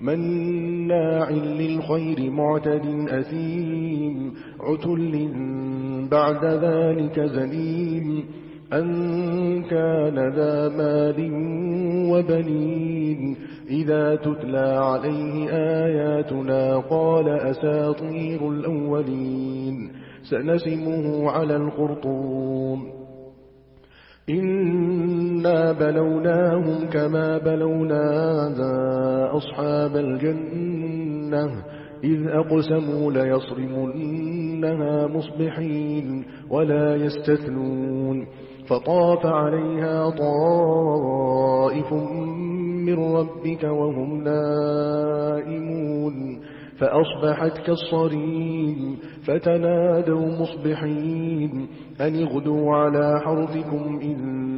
مناع للخير معتد أثيم عتل بعد ذلك زليم أن كان ذا مال وبنين. إذا تتلى عليه آياتنا قال أساطير الأولين سنسمه على الخرطوم. إنا بلوناهم كما بلونا ذا أصحاب الجنة إذ أقسموا ليصرمنها مصبحين ولا يستثنون فطاف عليها طائف من ربك وهم نائمون فأصبحت كالصريم فتنادوا مصبحين أن اغدوا على حرثكم إن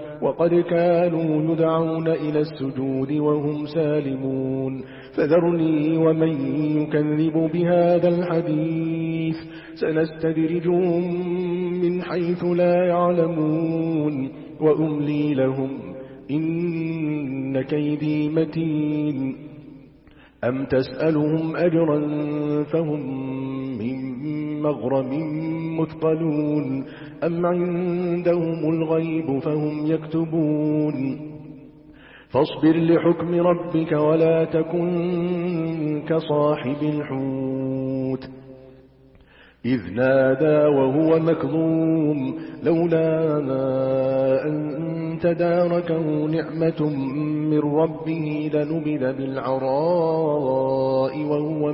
وقد كانوا يدعون إلى السجود وهم سالمون. فذرني ومن يكذب بهذا الحديث. سنستدرجهم من حيث لا يعلمون. وأملي لهم إن كيدي متين. أم تسألهم أجرا فهم من مغرم مثقلون أم عندهم الغيب فهم يكتبون فاصبر لحكم ربك ولا تكن كصاحب الحوت إذ نادى وهو مكظوم لولا أن تداركه نعمة من ربه لنبذ بالعراء وهو